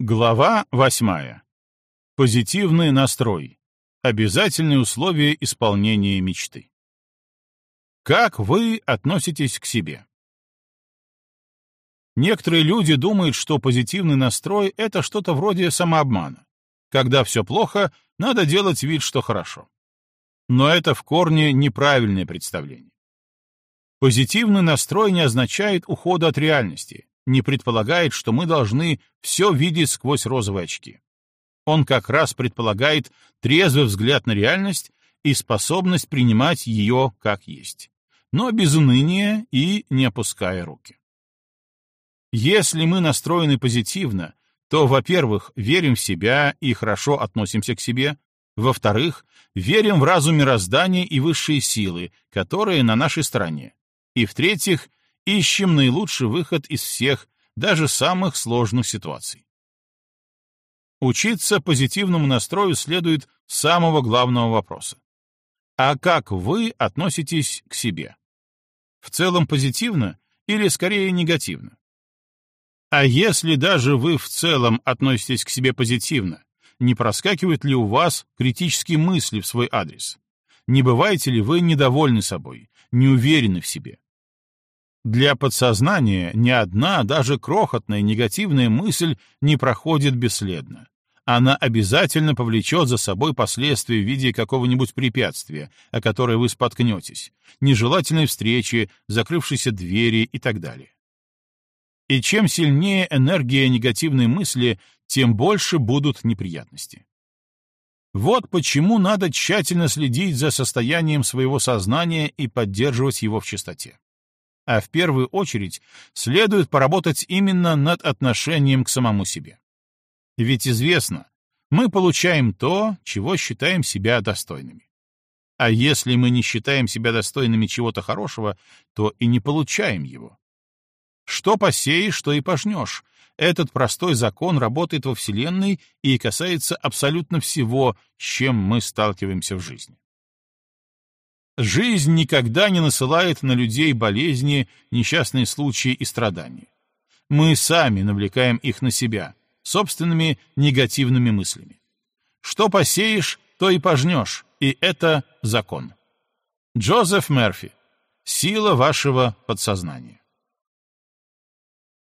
Глава восьмая. Позитивный настрой. Обязательные условия исполнения мечты. Как вы относитесь к себе? Некоторые люди думают, что позитивный настрой — это что-то вроде самообмана. Когда все плохо, надо делать вид, что хорошо. Но это в корне неправильное представление. Позитивный настрой не означает ухода от реальности, не предполагает, что мы должны все видеть сквозь розовые очки. Он как раз предполагает трезвый взгляд на реальность и способность принимать ее как есть, но без уныния и не опуская руки. Если мы настроены позитивно, то, во-первых, верим в себя и хорошо относимся к себе, во-вторых, верим в разум мироздания и высшие силы, которые на нашей стороне, и, в-третьих, ищем наилучший выход из всех, даже самых сложных ситуаций. Учиться позитивному настрою следует с самого главного вопроса. А как вы относитесь к себе? В целом позитивно или скорее негативно? А если даже вы в целом относитесь к себе позитивно, не проскакивают ли у вас критические мысли в свой адрес? Не бываете ли вы недовольны собой, не уверены в себе? Для подсознания ни одна, даже крохотная негативная мысль не проходит бесследно. Она обязательно повлечет за собой последствия в виде какого-нибудь препятствия, о которое вы споткнетесь, нежелательной встречи, закрывшейся двери и так далее. И чем сильнее энергия негативной мысли, тем больше будут неприятности. Вот почему надо тщательно следить за состоянием своего сознания и поддерживать его в чистоте а в первую очередь следует поработать именно над отношением к самому себе. Ведь известно, мы получаем то, чего считаем себя достойными. А если мы не считаем себя достойными чего-то хорошего, то и не получаем его. Что посеешь, что и пожнешь. Этот простой закон работает во Вселенной и касается абсолютно всего, с чем мы сталкиваемся в жизни. Жизнь никогда не насылает на людей болезни, несчастные случаи и страдания. Мы сами навлекаем их на себя, собственными негативными мыслями. Что посеешь, то и пожнешь, и это закон. Джозеф Мерфи. Сила вашего подсознания.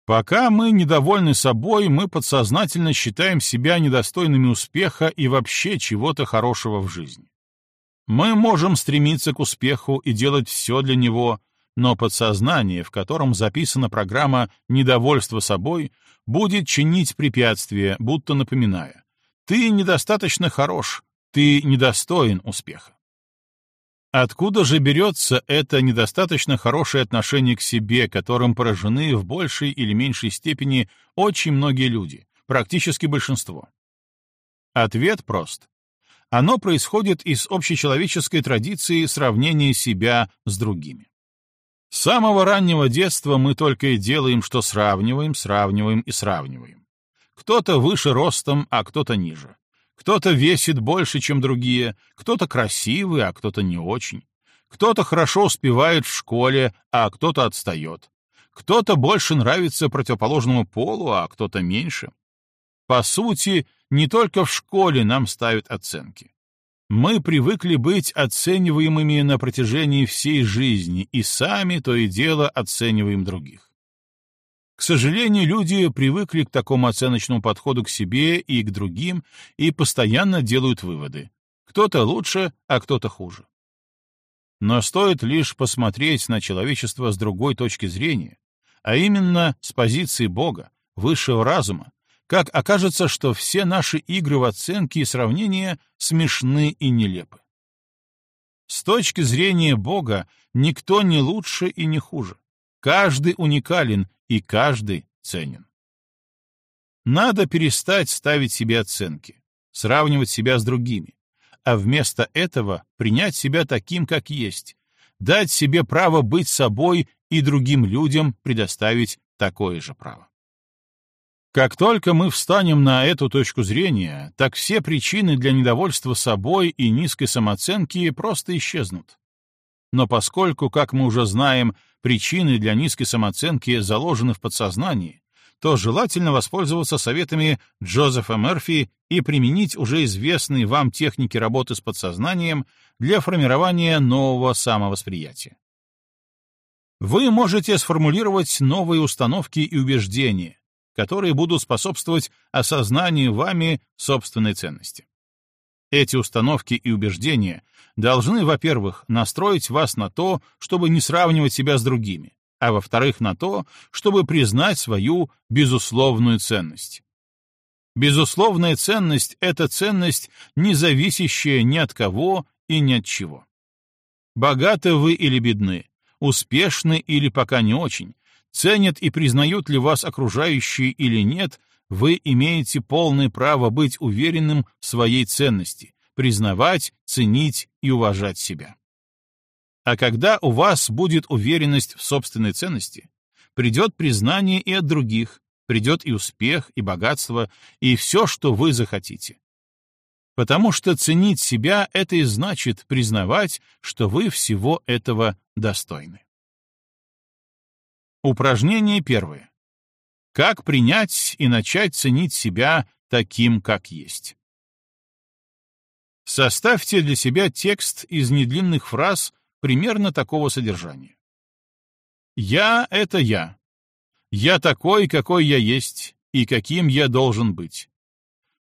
Пока мы недовольны собой, мы подсознательно считаем себя недостойными успеха и вообще чего-то хорошего в жизни. Мы можем стремиться к успеху и делать все для него, но подсознание, в котором записана программа недовольства собой, будет чинить препятствия, будто напоминая «ты недостаточно хорош, ты недостоин успеха». Откуда же берется это недостаточно хорошее отношение к себе, которым поражены в большей или меньшей степени очень многие люди, практически большинство? Ответ прост. Оно происходит из общечеловеческой традиции сравнения себя с другими. С самого раннего детства мы только и делаем, что сравниваем, сравниваем и сравниваем. Кто-то выше ростом, а кто-то ниже. Кто-то весит больше, чем другие, кто-то красивый, а кто-то не очень. Кто-то хорошо успевает в школе, а кто-то отстает. Кто-то больше нравится противоположному полу, а кто-то меньше. По сути, не только в школе нам ставят оценки. Мы привыкли быть оцениваемыми на протяжении всей жизни и сами то и дело оцениваем других. К сожалению, люди привыкли к такому оценочному подходу к себе и к другим и постоянно делают выводы. Кто-то лучше, а кто-то хуже. Но стоит лишь посмотреть на человечество с другой точки зрения, а именно с позиции Бога, высшего разума, как окажется, что все наши игры в оценке и сравнения смешны и нелепы. С точки зрения Бога никто не лучше и не хуже. Каждый уникален и каждый ценен. Надо перестать ставить себе оценки, сравнивать себя с другими, а вместо этого принять себя таким, как есть, дать себе право быть собой и другим людям предоставить такое же право. Как только мы встанем на эту точку зрения, так все причины для недовольства собой и низкой самооценки просто исчезнут. Но поскольку, как мы уже знаем, причины для низкой самооценки заложены в подсознании, то желательно воспользоваться советами Джозефа Мерфи и применить уже известные вам техники работы с подсознанием для формирования нового самовосприятия. Вы можете сформулировать новые установки и убеждения, которые будут способствовать осознанию вами собственной ценности. Эти установки и убеждения должны, во-первых, настроить вас на то, чтобы не сравнивать себя с другими, а во-вторых, на то, чтобы признать свою безусловную ценность. Безусловная ценность — это ценность, не зависящая ни от кого и ни от чего. Богаты вы или бедны, успешны или пока не очень, ценят и признают ли вас окружающие или нет, вы имеете полное право быть уверенным в своей ценности, признавать, ценить и уважать себя. А когда у вас будет уверенность в собственной ценности, придет признание и от других, придет и успех, и богатство, и все, что вы захотите. Потому что ценить себя — это и значит признавать, что вы всего этого достойны. Упражнение первое. Как принять и начать ценить себя таким, как есть? Составьте для себя текст из недлинных фраз примерно такого содержания. «Я — это я. Я такой, какой я есть, и каким я должен быть.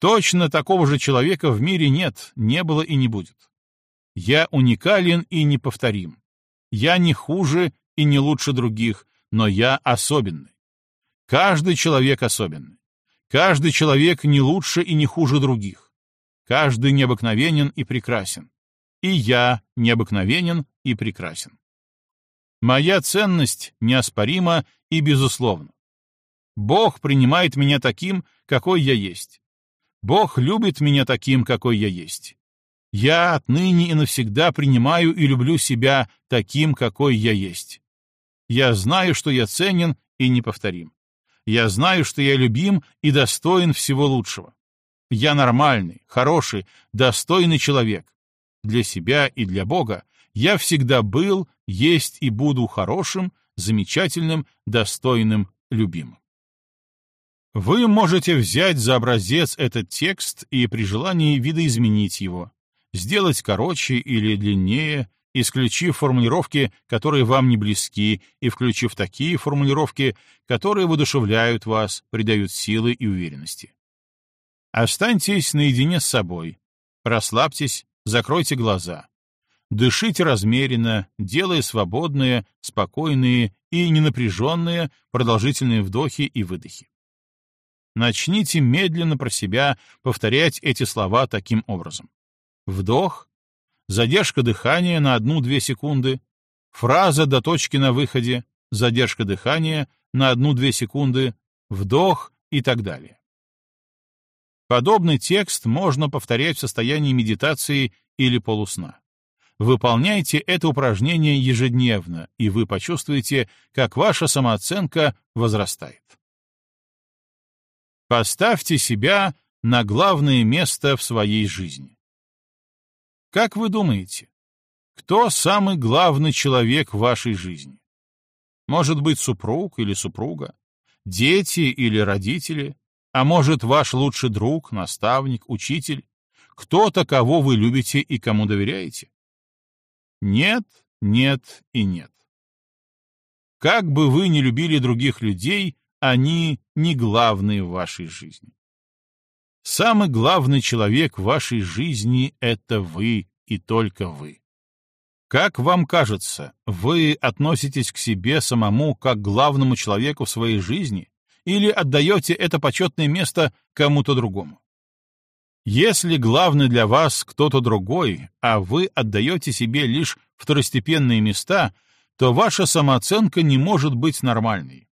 Точно такого же человека в мире нет, не было и не будет. Я уникален и неповторим. Я не хуже и не лучше других, но я особенный. Каждый человек особенный. Каждый человек не лучше и не хуже других. Каждый необыкновенен и прекрасен. И я необыкновенен и прекрасен. Моя ценность неоспорима и безусловна. Бог принимает меня таким, какой я есть. Бог любит меня таким, какой я есть. Я отныне и навсегда принимаю и люблю себя таким, какой я есть. Я знаю, что я ценен и неповторим. Я знаю, что я любим и достоин всего лучшего. Я нормальный, хороший, достойный человек. Для себя и для Бога я всегда был, есть и буду хорошим, замечательным, достойным, любимым. Вы можете взять за образец этот текст и при желании видоизменить его, сделать короче или длиннее, исключив формулировки, которые вам не близки, и включив такие формулировки, которые воодушевляют вас, придают силы и уверенности. Останьтесь наедине с собой, расслабьтесь, закройте глаза. Дышите размеренно, делая свободные, спокойные и ненапряженные продолжительные вдохи и выдохи. Начните медленно про себя повторять эти слова таким образом. Вдох, задержка дыхания на 1-2 секунды, фраза до точки на выходе, задержка дыхания на 1-2 секунды, вдох и так далее. Подобный текст можно повторять в состоянии медитации или полусна. Выполняйте это упражнение ежедневно, и вы почувствуете, как ваша самооценка возрастает. Поставьте себя на главное место в своей жизни. Как вы думаете, кто самый главный человек в вашей жизни? Может быть, супруг или супруга, дети или родители, а может, ваш лучший друг, наставник, учитель, кто-то, кого вы любите и кому доверяете? Нет, нет и нет. Как бы вы ни любили других людей, они не главные в вашей жизни. Самый главный человек в вашей жизни — это вы и только вы. Как вам кажется, вы относитесь к себе самому как к главному человеку в своей жизни или отдаете это почетное место кому-то другому? Если главный для вас кто-то другой, а вы отдаете себе лишь второстепенные места, то ваша самооценка не может быть нормальной.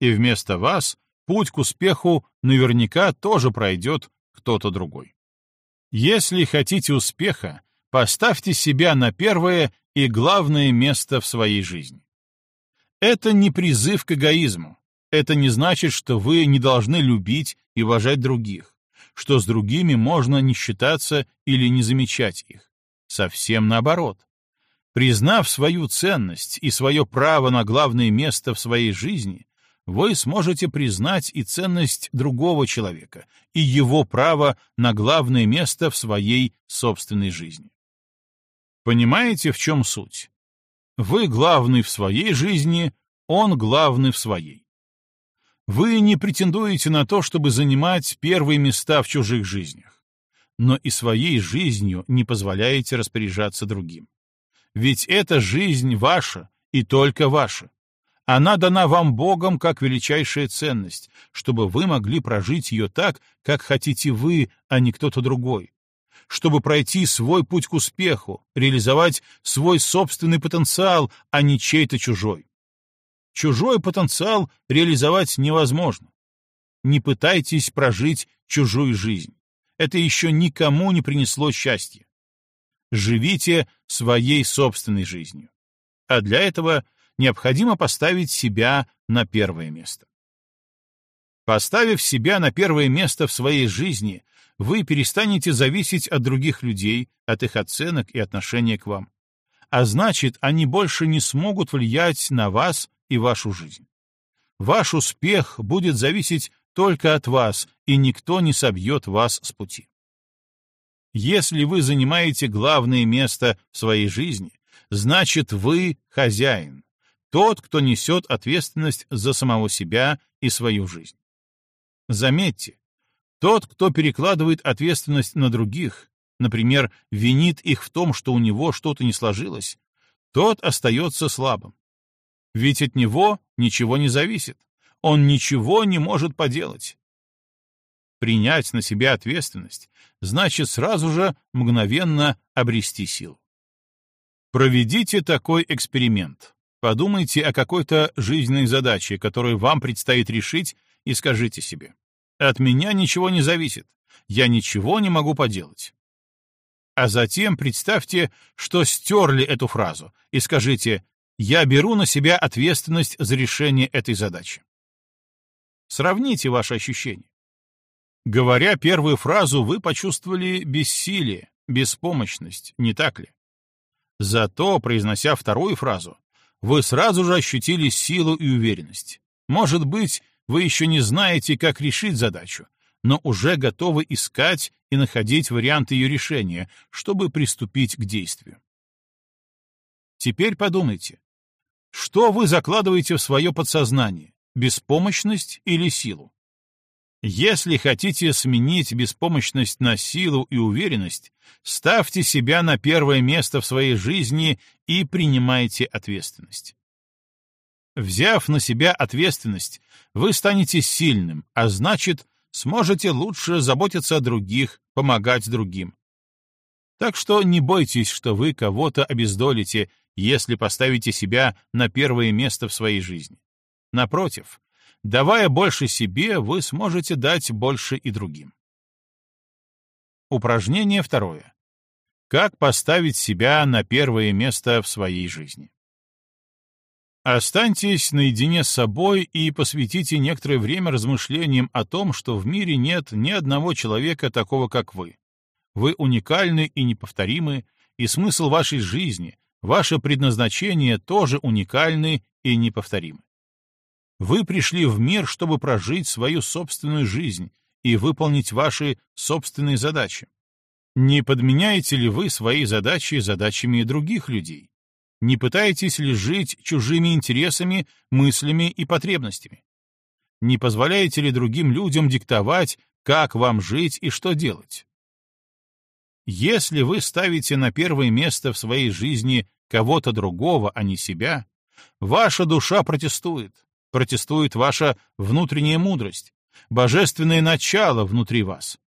И вместо вас путь к успеху наверняка тоже пройдет кто-то другой. Если хотите успеха, поставьте себя на первое и главное место в своей жизни. Это не призыв к эгоизму. Это не значит, что вы не должны любить и уважать других, что с другими можно не считаться или не замечать их. Совсем наоборот. Признав свою ценность и свое право на главное место в своей жизни, вы сможете признать и ценность другого человека, и его право на главное место в своей собственной жизни. Понимаете, в чем суть? Вы главный в своей жизни, он главный в своей. Вы не претендуете на то, чтобы занимать первые места в чужих жизнях, но и своей жизнью не позволяете распоряжаться другим. Ведь эта жизнь ваша и только ваша. Она дана вам Богом как величайшая ценность, чтобы вы могли прожить ее так, как хотите вы, а не кто-то другой. Чтобы пройти свой путь к успеху, реализовать свой собственный потенциал, а не чей-то чужой. Чужой потенциал реализовать невозможно. Не пытайтесь прожить чужую жизнь. Это еще никому не принесло счастья. Живите своей собственной жизнью. А для этого – необходимо поставить себя на первое место. Поставив себя на первое место в своей жизни, вы перестанете зависеть от других людей, от их оценок и отношения к вам. А значит, они больше не смогут влиять на вас и вашу жизнь. Ваш успех будет зависеть только от вас, и никто не собьет вас с пути. Если вы занимаете главное место в своей жизни, значит, вы хозяин, тот, кто несет ответственность за самого себя и свою жизнь. Заметьте, тот, кто перекладывает ответственность на других, например, винит их в том, что у него что-то не сложилось, тот остается слабым. Ведь от него ничего не зависит, он ничего не может поделать. Принять на себя ответственность значит сразу же мгновенно обрести силу. Проведите такой эксперимент. Подумайте о какой-то жизненной задаче, которую вам предстоит решить, и скажите себе, «От меня ничего не зависит, я ничего не могу поделать». А затем представьте, что стерли эту фразу, и скажите «Я беру на себя ответственность за решение этой задачи». Сравните ваши ощущения. Говоря первую фразу, вы почувствовали бессилие, беспомощность, не так ли? Зато, произнося вторую фразу, вы сразу же ощутили силу и уверенность. Может быть, вы еще не знаете, как решить задачу, но уже готовы искать и находить варианты ее решения, чтобы приступить к действию. Теперь подумайте, что вы закладываете в свое подсознание, беспомощность или силу? Если хотите сменить беспомощность на силу и уверенность, ставьте себя на первое место в своей жизни и принимайте ответственность. Взяв на себя ответственность, вы станете сильным, а значит, сможете лучше заботиться о других, помогать другим. Так что не бойтесь, что вы кого-то обездолите, если поставите себя на первое место в своей жизни. Напротив, Давая больше себе, вы сможете дать больше и другим. Упражнение второе. Как поставить себя на первое место в своей жизни? Останьтесь наедине с собой и посвятите некоторое время размышлениям о том, что в мире нет ни одного человека такого, как вы. Вы уникальны и неповторимы, и смысл вашей жизни, ваше предназначение тоже уникальны и неповторимы. Вы пришли в мир, чтобы прожить свою собственную жизнь и выполнить ваши собственные задачи. Не подменяете ли вы свои задачи задачами других людей? Не пытаетесь ли жить чужими интересами, мыслями и потребностями? Не позволяете ли другим людям диктовать, как вам жить и что делать? Если вы ставите на первое место в своей жизни кого-то другого, а не себя, ваша душа протестует, протестует ваша внутренняя мудрость, божественное начало внутри вас.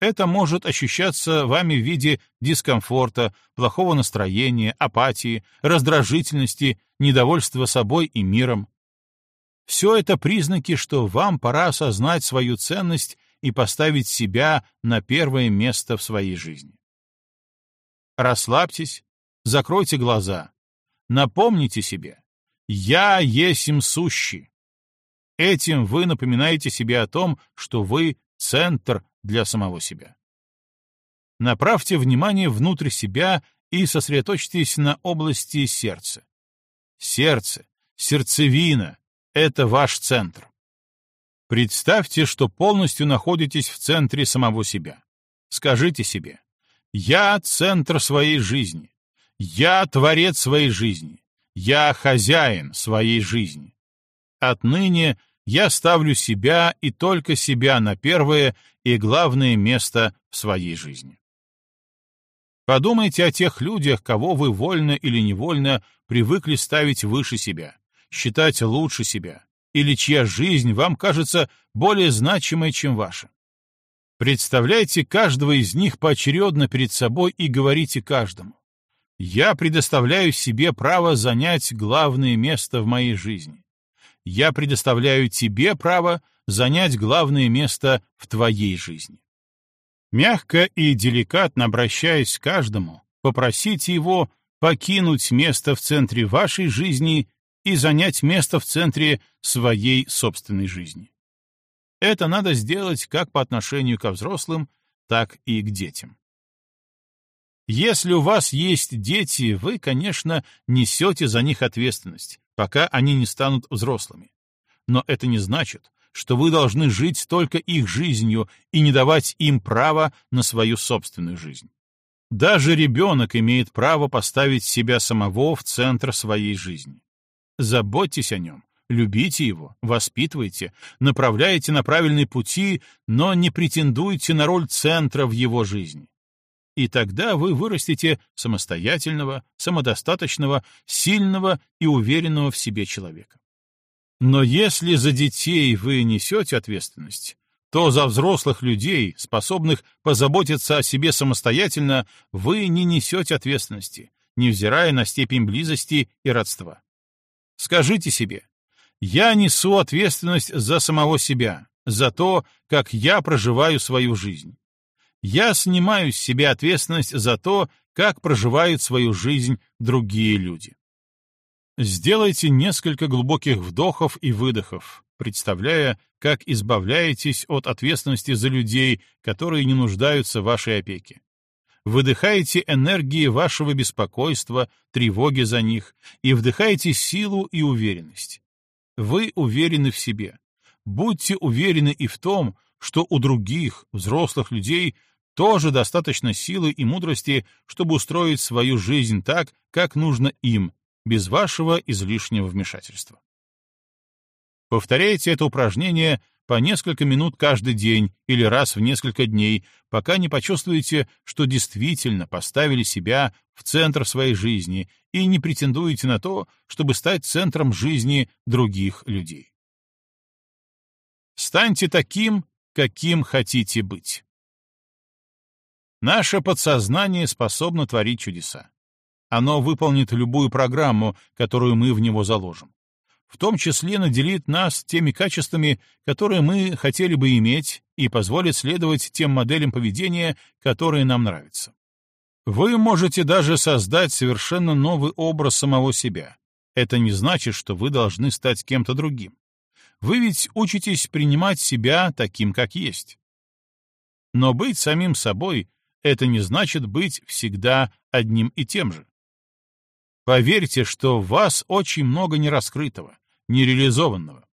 Это может ощущаться вами в виде дискомфорта, плохого настроения, апатии, раздражительности, недовольства собой и миром. Все это признаки, что вам пора осознать свою ценность и поставить себя на первое место в своей жизни. Расслабьтесь, закройте глаза, напомните себе, «Я есим сущий». Этим вы напоминаете себе о том, что вы — центр для самого себя. Направьте внимание внутрь себя и сосредоточьтесь на области сердца. Сердце, сердцевина — это ваш центр. Представьте, что полностью находитесь в центре самого себя. Скажите себе, я центр своей жизни. Я творец своей жизни. Я хозяин своей жизни. Отныне я ставлю себя и только себя на первое и главное место в своей жизни. Подумайте о тех людях, кого вы вольно или невольно привыкли ставить выше себя, считать лучше себя, или чья жизнь вам кажется более значимой, чем ваша. Представляйте каждого из них поочередно перед собой и говорите каждому. Я предоставляю себе право занять главное место в моей жизни. Я предоставляю тебе право занять главное место в твоей жизни. Мягко и деликатно обращаясь к каждому, попросите его покинуть место в центре вашей жизни и занять место в центре своей собственной жизни. Это надо сделать как по отношению ко взрослым, так и к детям. Если у вас есть дети, вы, конечно, несете за них ответственность, пока они не станут взрослыми. Но это не значит, что вы должны жить только их жизнью и не давать им права на свою собственную жизнь. Даже ребенок имеет право поставить себя самого в центр своей жизни. Заботьтесь о нем, любите его, воспитывайте, направляйте на правильные пути, но не претендуйте на роль центра в его жизни. И тогда вы вырастете самостоятельного, самодостаточного, сильного и уверенного в себе человека. Но если за детей вы несете ответственность, то за взрослых людей, способных позаботиться о себе самостоятельно, вы не несете ответственности, невзирая на степень близости и родства. Скажите себе, я несу ответственность за самого себя, за то, как я проживаю свою жизнь. Я снимаю с себя ответственность за то, как проживают свою жизнь другие люди. Сделайте несколько глубоких вдохов и выдохов, представляя, как избавляетесь от ответственности за людей, которые не нуждаются в вашей опеке. Выдыхайте энергии вашего беспокойства, тревоги за них, и вдыхайте силу и уверенность. Вы уверены в себе. Будьте уверены и в том, что у других, взрослых людей, тоже достаточно силы и мудрости, чтобы устроить свою жизнь так, как нужно им, без вашего излишнего вмешательства. Повторяйте это упражнение по несколько минут каждый день или раз в несколько дней, пока не почувствуете, что действительно поставили себя в центр своей жизни и не претендуете на то, чтобы стать центром жизни других людей. Станьте таким, каким хотите быть. Наше подсознание способно творить чудеса. Оно выполнит любую программу, которую мы в него заложим. В том числе наделит нас теми качествами, которые мы хотели бы иметь, и позволит следовать тем моделям поведения, которые нам нравятся. Вы можете даже создать совершенно новый образ самого себя. Это не значит, что вы должны стать кем-то другим. Вы ведь учитесь принимать себя таким, как есть. Но быть самим собой — это не значит быть всегда одним и тем же. Поверьте, что в вас очень много нераскрытого, нереализованного.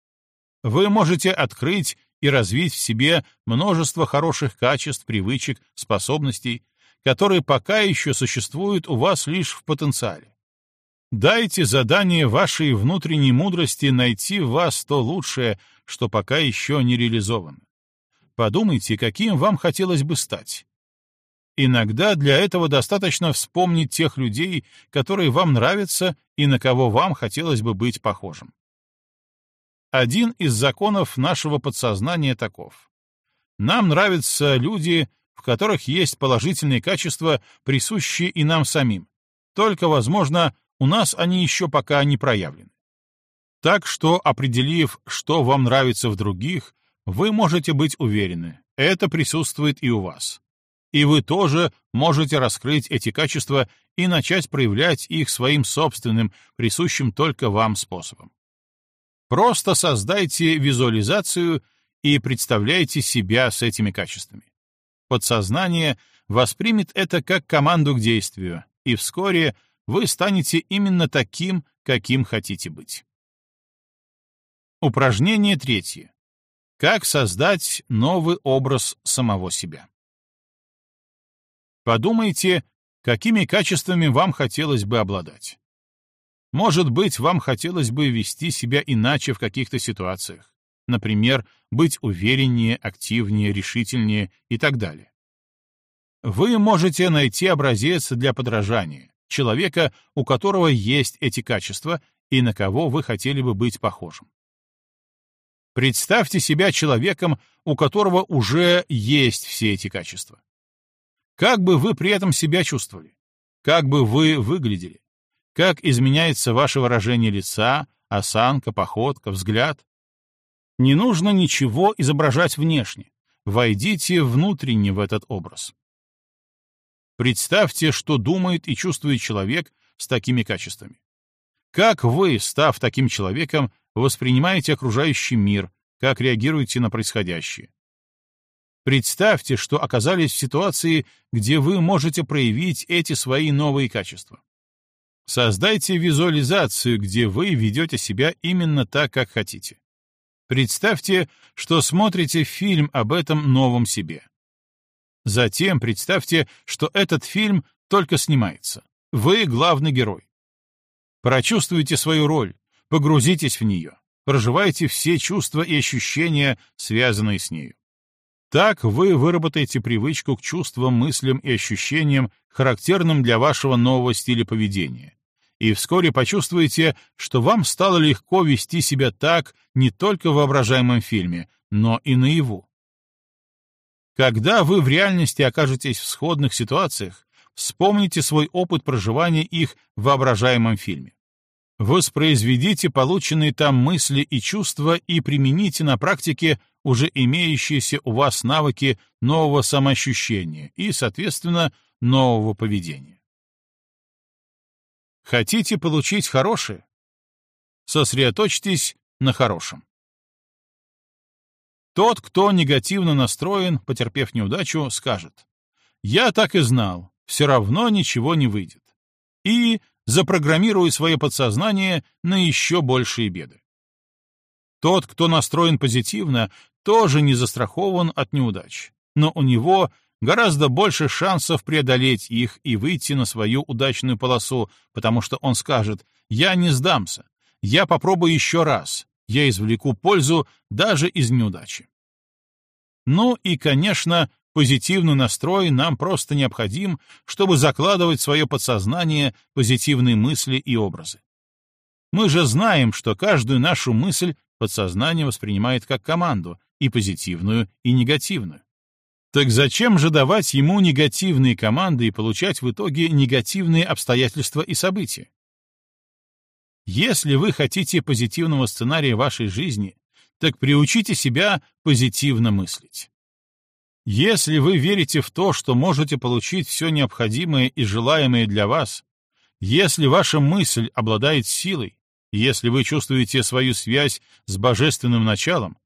Вы можете открыть и развить в себе множество хороших качеств, привычек, способностей, которые пока еще существуют у вас лишь в потенциале. Дайте задание вашей внутренней мудрости найти в вас то лучшее, что пока еще не реализовано. Подумайте, каким вам хотелось бы стать, Иногда для этого достаточно вспомнить тех людей, которые вам нравятся и на кого вам хотелось бы быть похожим. Один из законов нашего подсознания таков. Нам нравятся люди, в которых есть положительные качества, присущие и нам самим. Только, возможно, у нас они еще пока не проявлены. Так что, определив, что вам нравится в других, вы можете быть уверены, это присутствует и у вас и вы тоже можете раскрыть эти качества и начать проявлять их своим собственным, присущим только вам способом. Просто создайте визуализацию и представляйте себя с этими качествами. Подсознание воспримет это как команду к действию, и вскоре вы станете именно таким, каким хотите быть. Упражнение третье. Как создать новый образ самого себя? Подумайте, какими качествами вам хотелось бы обладать. Может быть, вам хотелось бы вести себя иначе в каких-то ситуациях. Например, быть увереннее, активнее, решительнее и так далее. Вы можете найти образец для подражания, человека, у которого есть эти качества и на кого вы хотели бы быть похожим. Представьте себя человеком, у которого уже есть все эти качества. Как бы вы при этом себя чувствовали? Как бы вы выглядели? Как изменяется ваше выражение лица, осанка, походка, взгляд? Не нужно ничего изображать внешне. Войдите внутренне в этот образ. Представьте, что думает и чувствует человек с такими качествами. Как вы, став таким человеком, воспринимаете окружающий мир, как реагируете на происходящее. Представьте, что оказались в ситуации, где вы можете проявить эти свои новые качества. Создайте визуализацию, где вы ведете себя именно так, как хотите. Представьте, что смотрите фильм об этом новом себе. Затем представьте, что этот фильм только снимается. Вы главный герой. Прочувствуйте свою роль, погрузитесь в нее проживайте все чувства и ощущения, связанные с нею. Так вы выработаете привычку к чувствам, мыслям и ощущениям, характерным для вашего нового стиля поведения. И вскоре почувствуете, что вам стало легко вести себя так не только в воображаемом фильме, но и наяву. Когда вы в реальности окажетесь в сходных ситуациях, вспомните свой опыт проживания их в воображаемом фильме. Воспроизведите полученные там мысли и чувства и примените на практике уже имеющиеся у вас навыки нового самоощущения и, соответственно, нового поведения. Хотите получить хорошее? Сосредоточьтесь на хорошем. Тот, кто негативно настроен, потерпев неудачу, скажет «Я так и знал, все равно ничего не выйдет». И запрограммируя свое подсознание на еще большие беды. Тот, кто настроен позитивно, тоже не застрахован от неудач, но у него гораздо больше шансов преодолеть их и выйти на свою удачную полосу, потому что он скажет «я не сдамся, я попробую еще раз, я извлеку пользу даже из неудачи». Ну и, конечно, Позитивный настрой нам просто необходим, чтобы закладывать в свое подсознание позитивные мысли и образы. Мы же знаем, что каждую нашу мысль подсознание воспринимает как команду, и позитивную, и негативную. Так зачем же давать ему негативные команды и получать в итоге негативные обстоятельства и события? Если вы хотите позитивного сценария вашей жизни, так приучите себя позитивно мыслить. Если вы верите в то, что можете получить все необходимое и желаемое для вас, если ваша мысль обладает силой, если вы чувствуете свою связь с божественным началом,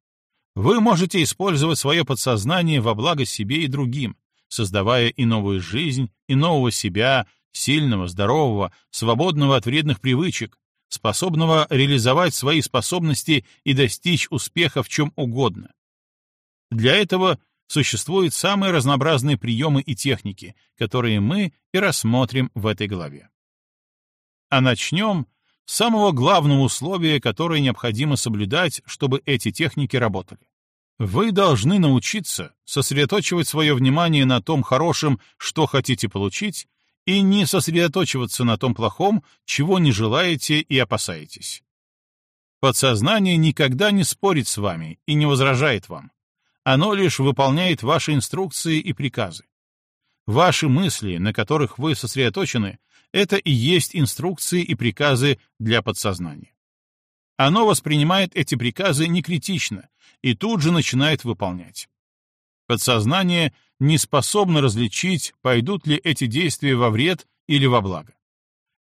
вы можете использовать свое подсознание во благо себе и другим, создавая и новую жизнь, и нового себя, сильного, здорового, свободного от вредных привычек, способного реализовать свои способности и достичь успеха в чем угодно. Для этого существуют самые разнообразные приемы и техники, которые мы и рассмотрим в этой главе. А начнем самого главного условия, которое необходимо соблюдать, чтобы эти техники работали. Вы должны научиться сосредоточивать свое внимание на том хорошем, что хотите получить, и не сосредоточиваться на том плохом, чего не желаете и опасаетесь. Подсознание никогда не спорит с вами и не возражает вам. Оно лишь выполняет ваши инструкции и приказы. Ваши мысли, на которых вы сосредоточены, это и есть инструкции и приказы для подсознания. Оно воспринимает эти приказы некритично и тут же начинает выполнять. Подсознание не способно различить, пойдут ли эти действия во вред или во благо.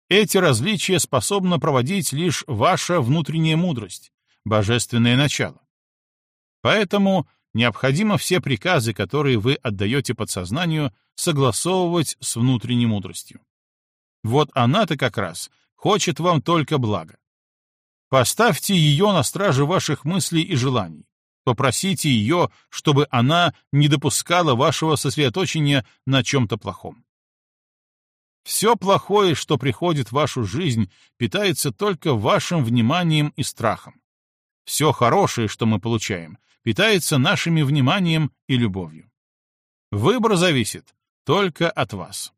Эти различия способна проводить лишь ваша внутренняя мудрость, божественное начало. Поэтому необходимо все приказы, которые вы отдаете подсознанию, согласовывать с внутренней мудростью. Вот она-то как раз хочет вам только блага. Поставьте ее на страже ваших мыслей и желаний. Попросите ее, чтобы она не допускала вашего сосредоточения на чем-то плохом. Все плохое, что приходит в вашу жизнь, питается только вашим вниманием и страхом. Все хорошее, что мы получаем, питается нашими вниманием и любовью. Выбор зависит только от вас.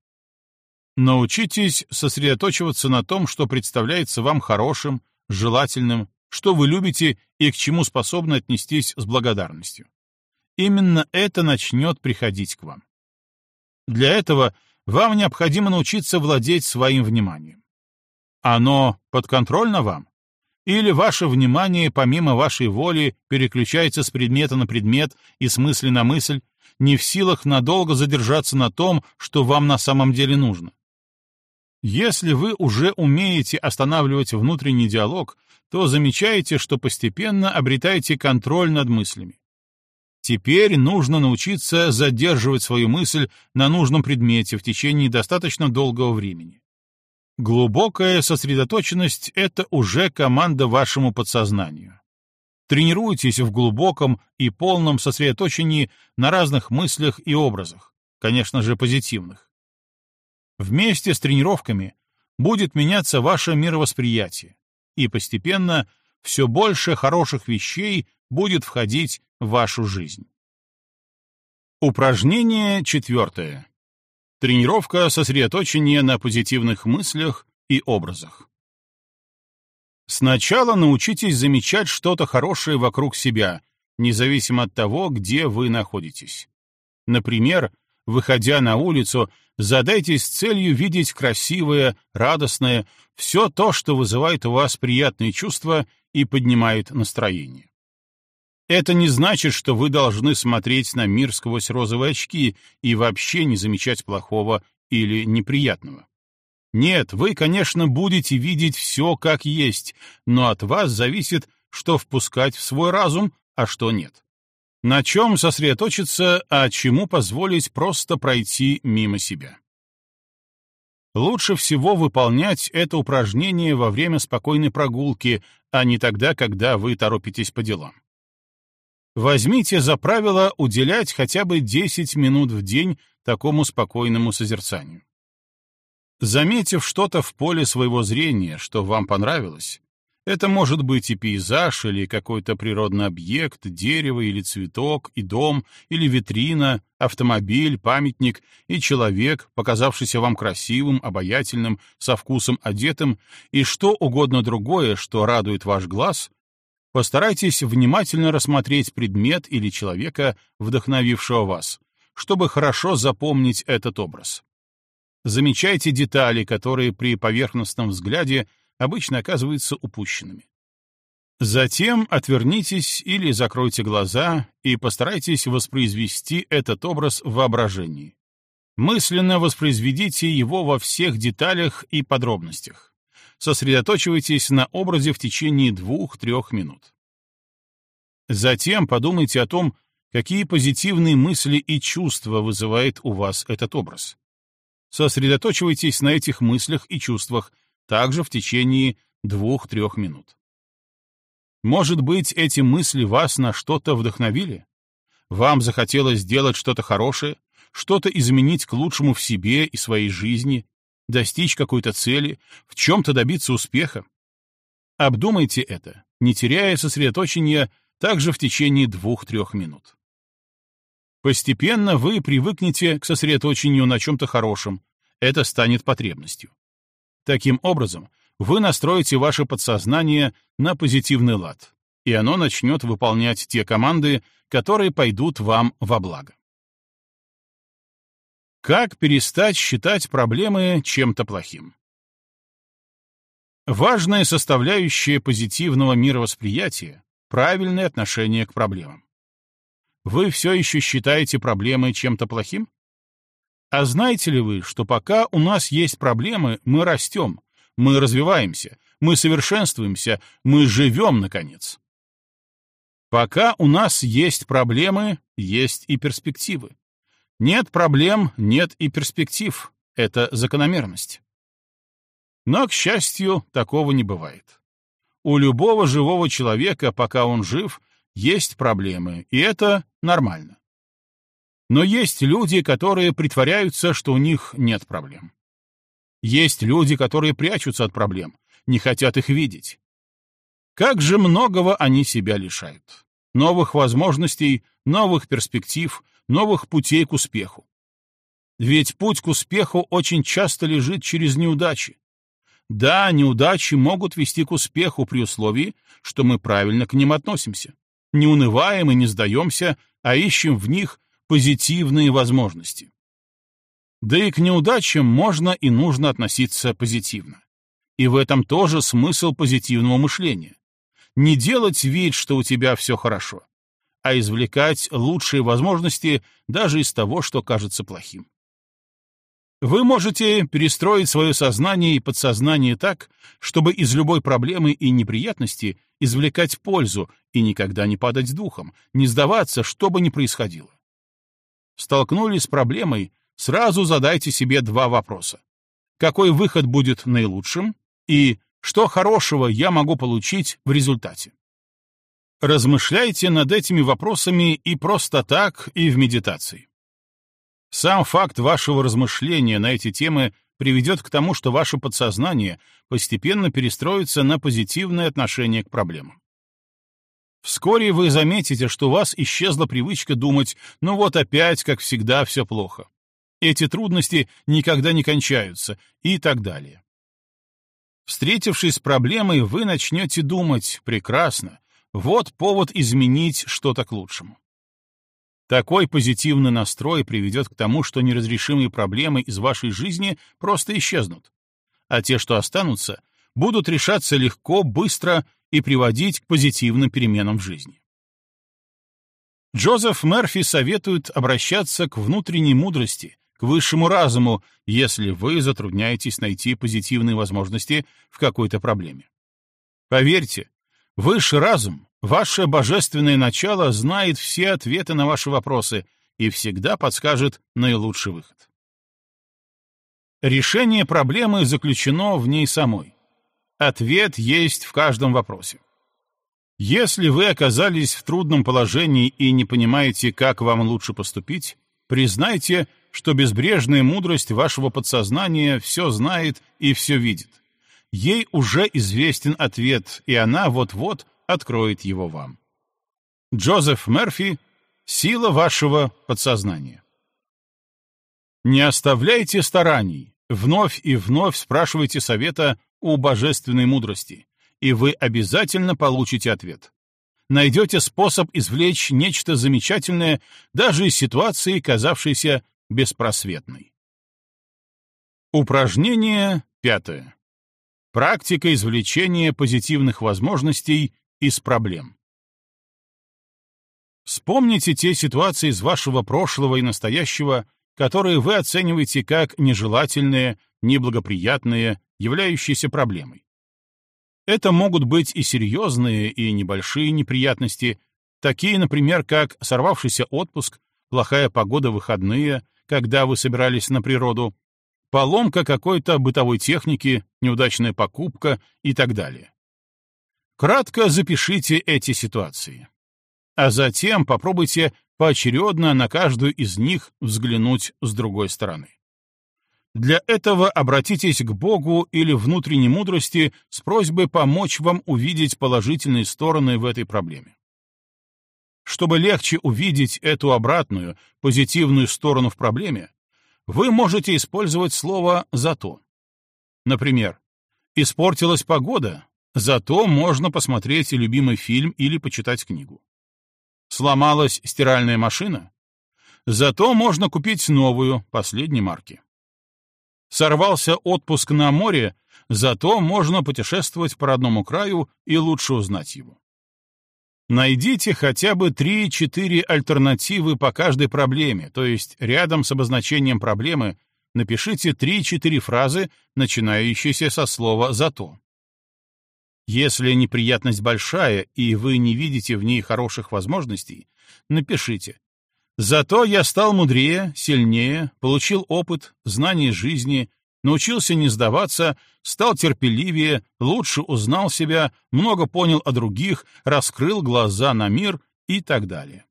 Научитесь сосредоточиваться на том, что представляется вам хорошим, желательным, что вы любите и к чему способны отнестись с благодарностью. Именно это начнет приходить к вам. Для этого вам необходимо научиться владеть своим вниманием. Оно подконтрольно вам? Или ваше внимание, помимо вашей воли, переключается с предмета на предмет и с мысли на мысль, не в силах надолго задержаться на том, что вам на самом деле нужно? Если вы уже умеете останавливать внутренний диалог, то замечаете, что постепенно обретаете контроль над мыслями. Теперь нужно научиться задерживать свою мысль на нужном предмете в течение достаточно долгого времени. Глубокая сосредоточенность — это уже команда вашему подсознанию. Тренируйтесь в глубоком и полном сосредоточении на разных мыслях и образах, конечно же, позитивных. Вместе с тренировками будет меняться ваше мировосприятие, и постепенно все больше хороших вещей будет входить в вашу жизнь. Упражнение четвертое. Тренировка сосредоточения на позитивных мыслях и образах. Сначала научитесь замечать что-то хорошее вокруг себя, независимо от того, где вы находитесь. Например, выходя на улицу, задайтесь целью видеть красивое, радостное, все то, что вызывает у вас приятные чувства и поднимает настроение. Это не значит, что вы должны смотреть на мир сквозь розовые очки и вообще не замечать плохого или неприятного. Нет, вы, конечно, будете видеть все как есть, но от вас зависит, что впускать в свой разум, а что нет. На чем сосредоточиться, а чему позволить просто пройти мимо себя. Лучше всего выполнять это упражнение во время спокойной прогулки, а не тогда, когда вы торопитесь по делам. Возьмите за правило уделять хотя бы 10 минут в день такому спокойному созерцанию. Заметив что-то в поле своего зрения, что вам понравилось, это может быть и пейзаж, или какой-то природный объект, дерево или цветок, и дом, или витрина, автомобиль, памятник, и человек, показавшийся вам красивым, обаятельным, со вкусом одетым, и что угодно другое, что радует ваш глаз, постарайтесь внимательно рассмотреть предмет или человека, вдохновившего вас, чтобы хорошо запомнить этот образ. Замечайте детали, которые при поверхностном взгляде обычно оказываются упущенными. Затем отвернитесь или закройте глаза и постарайтесь воспроизвести этот образ в воображении. Мысленно воспроизведите его во всех деталях и подробностях. Сосредоточивайтесь на образе в течение двух-трех минут. Затем подумайте о том, какие позитивные мысли и чувства вызывает у вас этот образ. Сосредоточивайтесь на этих мыслях и чувствах, также в течение двух-трех минут. Может быть, эти мысли вас на что-то вдохновили? Вам захотелось сделать что-то хорошее, что-то изменить к лучшему в себе и своей жизни, достичь какой-то цели, в чем-то добиться успеха? Обдумайте это, не теряя сосредоточения также в течение двух-трех минут. Постепенно вы привыкнете к сосредоточению на чем-то хорошем, это станет потребностью. Таким образом, вы настроите ваше подсознание на позитивный лад, и оно начнет выполнять те команды, которые пойдут вам во благо. Как перестать считать проблемы чем-то плохим? Важная составляющая позитивного мировосприятия — правильное отношение к проблемам. Вы все еще считаете проблемы чем-то плохим? А знаете ли вы, что пока у нас есть проблемы, мы растем, мы развиваемся, мы совершенствуемся, мы живем, наконец? Пока у нас есть проблемы, есть и перспективы. Нет проблем, нет и перспектив. Это закономерность. Но, к счастью, такого не бывает. У любого живого человека, пока он жив, есть проблемы, и это нормально. Но есть люди, которые притворяются, что у них нет проблем. Есть люди, которые прячутся от проблем, не хотят их видеть. Как же многого они себя лишают. Новых возможностей, новых перспектив, новых путей к успеху. Ведь путь к успеху очень часто лежит через неудачи. Да, неудачи могут вести к успеху при условии, что мы правильно к ним относимся. Не унываем и не сдаемся, а ищем в них позитивные возможности. Да и к неудачам можно и нужно относиться позитивно. И в этом тоже смысл позитивного мышления. Не делать вид, что у тебя все хорошо, а извлекать лучшие возможности даже из того, что кажется плохим. Вы можете перестроить свое сознание и подсознание так, чтобы из любой проблемы и неприятности извлекать пользу и никогда не падать духом, не сдаваться, что бы ни происходило. Столкнулись с проблемой, сразу задайте себе два вопроса. Какой выход будет наилучшим и что хорошего я могу получить в результате? Размышляйте над этими вопросами и просто так, и в медитации. Сам факт вашего размышления на эти темы приведет к тому, что ваше подсознание постепенно перестроится на позитивное отношение к проблемам. Вскоре вы заметите, что у вас исчезла привычка думать «ну вот опять, как всегда, все плохо». Эти трудности никогда не кончаются и так далее. Встретившись с проблемой, вы начнете думать «прекрасно, вот повод изменить что-то к лучшему». Такой позитивный настрой приведет к тому, что неразрешимые проблемы из вашей жизни просто исчезнут, а те, что останутся, будут решаться легко, быстро и приводить к позитивным переменам в жизни. Джозеф Мерфи советует обращаться к внутренней мудрости, к высшему разуму, если вы затрудняетесь найти позитивные возможности в какой-то проблеме. Поверьте, высший разум Ваше божественное начало знает все ответы на ваши вопросы и всегда подскажет наилучший выход. Решение проблемы заключено в ней самой. Ответ есть в каждом вопросе. Если вы оказались в трудном положении и не понимаете, как вам лучше поступить, признайте, что безбрежная мудрость вашего подсознания все знает и все видит. Ей уже известен ответ, и она вот-вот откроет его вам. Джозеф Мерфи «Сила вашего подсознания». Не оставляйте стараний, вновь и вновь спрашивайте совета у божественной мудрости, и вы обязательно получите ответ. Найдете способ извлечь нечто замечательное даже из ситуации, казавшейся беспросветной. Упражнение пятое. Практика извлечения позитивных возможностей из проблем. Вспомните те ситуации из вашего прошлого и настоящего, которые вы оцениваете как нежелательные, неблагоприятные, являющиеся проблемой. Это могут быть и серьезные, и небольшие неприятности, такие, например, как сорвавшийся отпуск, плохая погода в выходные, когда вы собирались на природу, поломка какой-то бытовой техники, неудачная покупка и так далее. Кратко запишите эти ситуации. А затем попробуйте поочередно на каждую из них взглянуть с другой стороны. Для этого обратитесь к Богу или внутренней мудрости с просьбой помочь вам увидеть положительные стороны в этой проблеме. Чтобы легче увидеть эту обратную, позитивную сторону в проблеме, вы можете использовать слово «зато». Например, «Испортилась погода, Зато можно посмотреть любимый фильм или почитать книгу. Сломалась стиральная машина? Зато можно купить новую, последней марки. Сорвался отпуск на море, зато можно путешествовать по родному краю и лучше узнать его. Найдите хотя бы 3-4 альтернативы по каждой проблеме, то есть рядом с обозначением проблемы напишите 3-4 фразы, начинающиеся со слова «зато». Если неприятность большая, и вы не видите в ней хороших возможностей, напишите. Зато я стал мудрее, сильнее, получил опыт, знание жизни, научился не сдаваться, стал терпеливее, лучше узнал себя, много понял о других, раскрыл глаза на мир и так далее.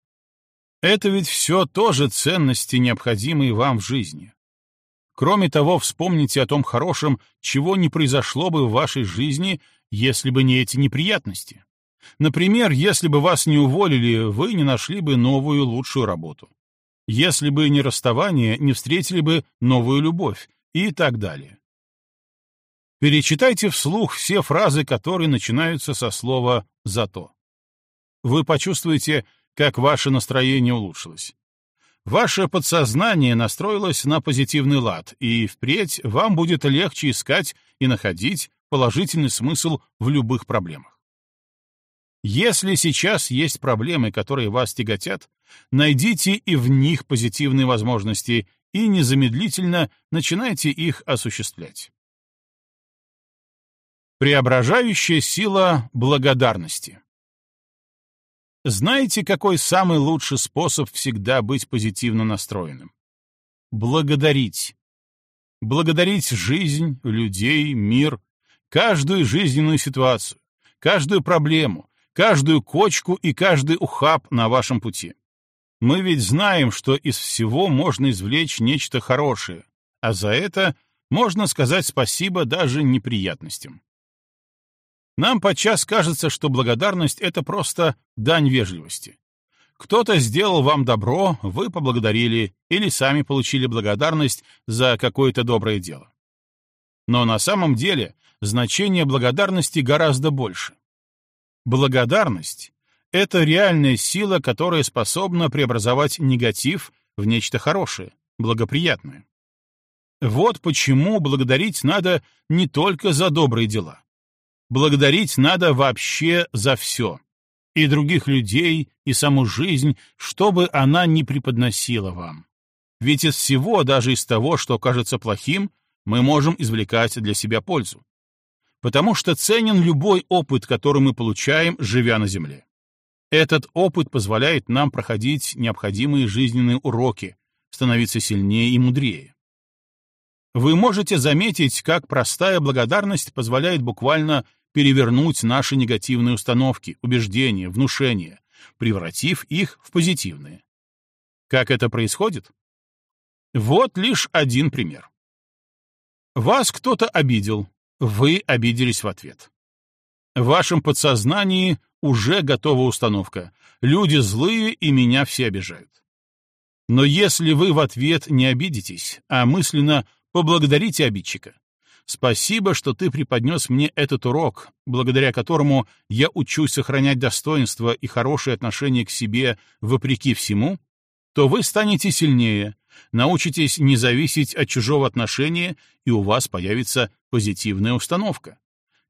Это ведь все тоже ценности, необходимые вам в жизни. Кроме того, вспомните о том хорошем, чего не произошло бы в вашей жизни, если бы не эти неприятности. Например, если бы вас не уволили, вы не нашли бы новую лучшую работу. Если бы не расставание, не встретили бы новую любовь и так далее. Перечитайте вслух все фразы, которые начинаются со слова «зато». Вы почувствуете, как ваше настроение улучшилось. Ваше подсознание настроилось на позитивный лад, и впредь вам будет легче искать и находить положительный смысл в любых проблемах. Если сейчас есть проблемы, которые вас тяготят, найдите и в них позитивные возможности и незамедлительно начинайте их осуществлять. Преображающая сила благодарности. Знаете, какой самый лучший способ всегда быть позитивно настроенным? Благодарить. Благодарить жизнь, людей, мир, каждую жизненную ситуацию, каждую проблему, каждую кочку и каждый ухаб на вашем пути. Мы ведь знаем, что из всего можно извлечь нечто хорошее, а за это можно сказать спасибо даже неприятностям. Нам подчас кажется, что благодарность — это просто дань вежливости. Кто-то сделал вам добро, вы поблагодарили или сами получили благодарность за какое-то доброе дело. Но на самом деле значение благодарности гораздо больше. Благодарность — это реальная сила, которая способна преобразовать негатив в нечто хорошее, благоприятное. Вот почему благодарить надо не только за добрые дела. Благодарить надо вообще за все. И других людей, и саму жизнь, чтобы она не преподносила вам. Ведь из всего, даже из того, что кажется плохим, мы можем извлекать для себя пользу. Потому что ценен любой опыт, который мы получаем, живя на Земле. Этот опыт позволяет нам проходить необходимые жизненные уроки, становиться сильнее и мудрее. Вы можете заметить, как простая благодарность позволяет буквально перевернуть наши негативные установки, убеждения, внушения, превратив их в позитивные. Как это происходит? Вот лишь один пример. Вас кто-то обидел, вы обиделись в ответ. В вашем подсознании уже готова установка «люди злые и меня все обижают». Но если вы в ответ не обидитесь, а мысленно Поблагодарите обидчика. Спасибо, что ты преподнес мне этот урок, благодаря которому я учусь сохранять достоинство и хорошее отношение к себе вопреки всему, то вы станете сильнее, научитесь не зависеть от чужого отношения, и у вас появится позитивная установка.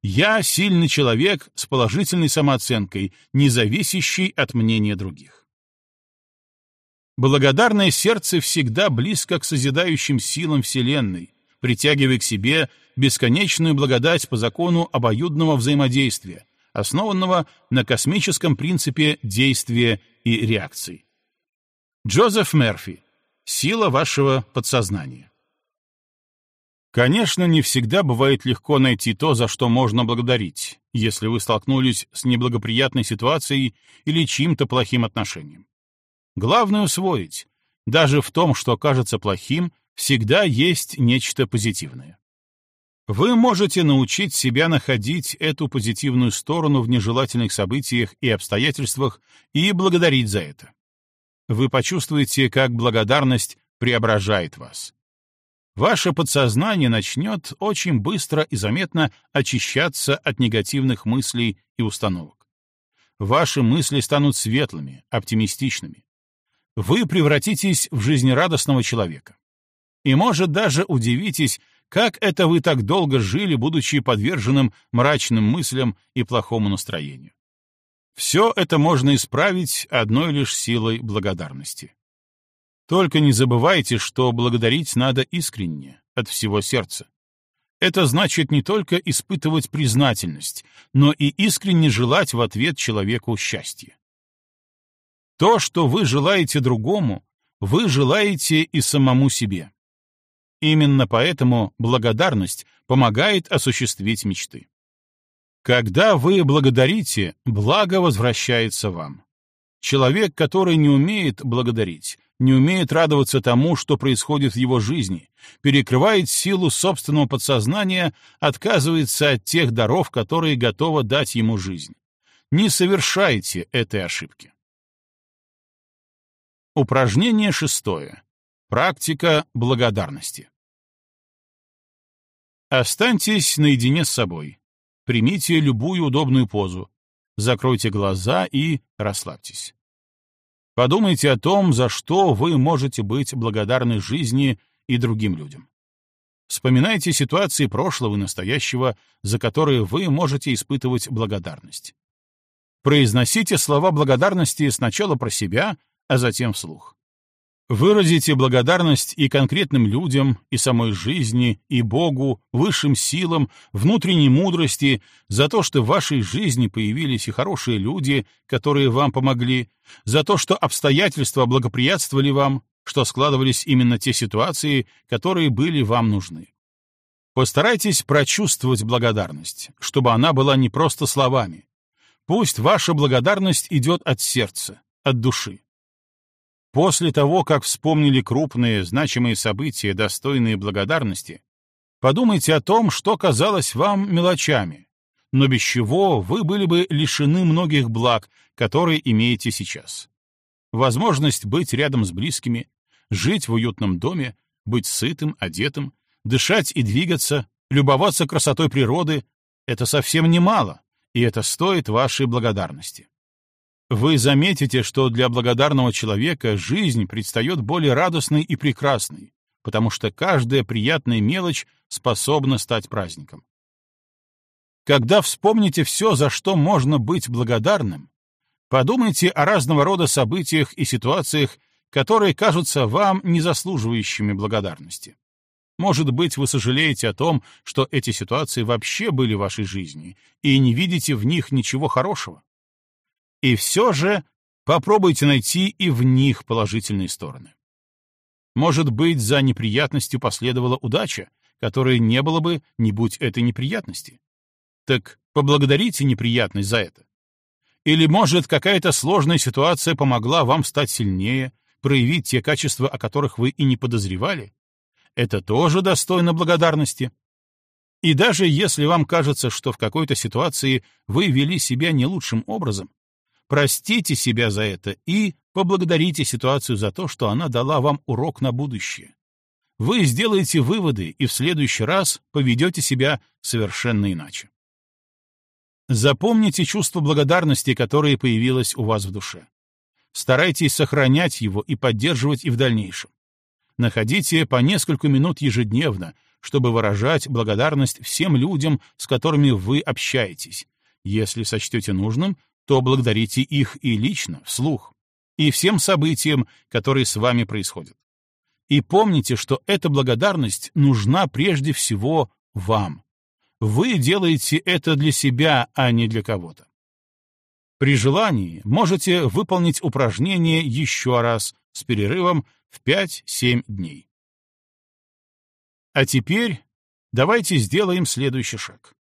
Я сильный человек с положительной самооценкой, не зависящий от мнения других. Благодарное сердце всегда близко к созидающим силам Вселенной, притягивая к себе бесконечную благодать по закону обоюдного взаимодействия, основанного на космическом принципе действия и реакции. Джозеф Мерфи. Сила вашего подсознания. Конечно, не всегда бывает легко найти то, за что можно благодарить, если вы столкнулись с неблагоприятной ситуацией или чьим-то плохим отношением. Главное усвоить. Даже в том, что кажется плохим, всегда есть нечто позитивное. Вы можете научить себя находить эту позитивную сторону в нежелательных событиях и обстоятельствах и благодарить за это. Вы почувствуете, как благодарность преображает вас. Ваше подсознание начнет очень быстро и заметно очищаться от негативных мыслей и установок. Ваши мысли станут светлыми, оптимистичными вы превратитесь в жизнерадостного человека. И, может, даже удивитесь, как это вы так долго жили, будучи подверженным мрачным мыслям и плохому настроению. Все это можно исправить одной лишь силой благодарности. Только не забывайте, что благодарить надо искренне, от всего сердца. Это значит не только испытывать признательность, но и искренне желать в ответ человеку счастья. То, что вы желаете другому, вы желаете и самому себе. Именно поэтому благодарность помогает осуществить мечты. Когда вы благодарите, благо возвращается вам. Человек, который не умеет благодарить, не умеет радоваться тому, что происходит в его жизни, перекрывает силу собственного подсознания, отказывается от тех даров, которые готова дать ему жизнь. Не совершайте этой ошибки. Упражнение шестое. Практика благодарности. Останьтесь наедине с собой. Примите любую удобную позу. Закройте глаза и расслабьтесь. Подумайте о том, за что вы можете быть благодарны жизни и другим людям. Вспоминайте ситуации прошлого и настоящего, за которые вы можете испытывать благодарность. Произносите слова благодарности сначала про себя, а затем вслух. Выразите благодарность и конкретным людям, и самой жизни, и Богу, высшим силам, внутренней мудрости за то, что в вашей жизни появились и хорошие люди, которые вам помогли, за то, что обстоятельства благоприятствовали вам, что складывались именно те ситуации, которые были вам нужны. Постарайтесь прочувствовать благодарность, чтобы она была не просто словами. Пусть ваша благодарность идет от сердца, от души. После того, как вспомнили крупные, значимые события, достойные благодарности, подумайте о том, что казалось вам мелочами, но без чего вы были бы лишены многих благ, которые имеете сейчас. Возможность быть рядом с близкими, жить в уютном доме, быть сытым, одетым, дышать и двигаться, любоваться красотой природы — это совсем немало, и это стоит вашей благодарности вы заметите, что для благодарного человека жизнь предстает более радостной и прекрасной, потому что каждая приятная мелочь способна стать праздником. Когда вспомните все, за что можно быть благодарным, подумайте о разного рода событиях и ситуациях, которые кажутся вам незаслуживающими благодарности. Может быть, вы сожалеете о том, что эти ситуации вообще были в вашей жизни, и не видите в них ничего хорошего. И все же попробуйте найти и в них положительные стороны. Может быть, за неприятностью последовала удача, которой не было бы, не будь этой неприятности. Так поблагодарите неприятность за это. Или, может, какая-то сложная ситуация помогла вам стать сильнее, проявить те качества, о которых вы и не подозревали? Это тоже достойно благодарности. И даже если вам кажется, что в какой-то ситуации вы вели себя не лучшим образом, Простите себя за это и поблагодарите ситуацию за то, что она дала вам урок на будущее. Вы сделаете выводы и в следующий раз поведете себя совершенно иначе. Запомните чувство благодарности, которое появилось у вас в душе. Старайтесь сохранять его и поддерживать и в дальнейшем. Находите по несколько минут ежедневно, чтобы выражать благодарность всем людям, с которыми вы общаетесь. Если сочтете нужным, то благодарите их и лично, вслух, и всем событиям, которые с вами происходят. И помните, что эта благодарность нужна прежде всего вам. Вы делаете это для себя, а не для кого-то. При желании можете выполнить упражнение еще раз с перерывом в 5-7 дней. А теперь давайте сделаем следующий шаг.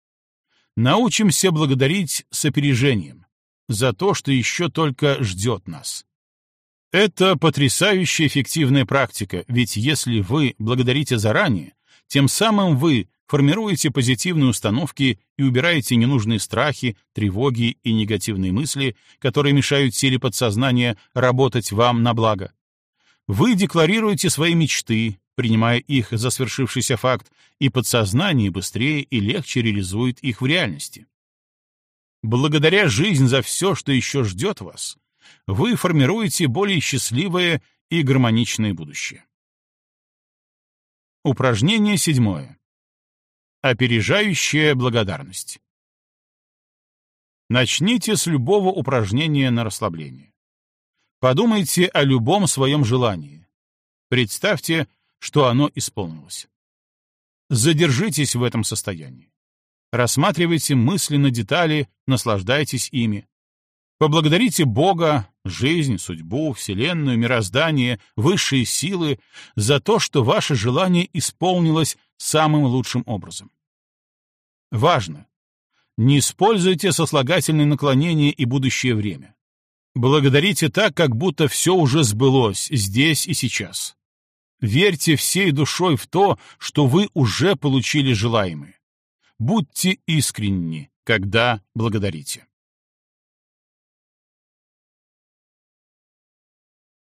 Научимся благодарить с опережением, за то, что еще только ждет нас. Это потрясающе эффективная практика, ведь если вы благодарите заранее, тем самым вы формируете позитивные установки и убираете ненужные страхи, тревоги и негативные мысли, которые мешают силе подсознания работать вам на благо. Вы декларируете свои мечты, принимая их за свершившийся факт, и подсознание быстрее и легче реализует их в реальности. Благодаря жизнь за все, что еще ждет вас, вы формируете более счастливое и гармоничное будущее. Упражнение седьмое. Опережающая благодарность. Начните с любого упражнения на расслабление. Подумайте о любом своем желании. Представьте, что оно исполнилось. Задержитесь в этом состоянии. Рассматривайте мысленно детали, наслаждайтесь ими. Поблагодарите Бога, жизнь, судьбу, Вселенную, мироздание, высшие силы за то, что ваше желание исполнилось самым лучшим образом. Важно! Не используйте сослагательные наклонения и будущее время. Благодарите так, как будто все уже сбылось, здесь и сейчас. Верьте всей душой в то, что вы уже получили желаемое. Будьте искренни, когда благодарите.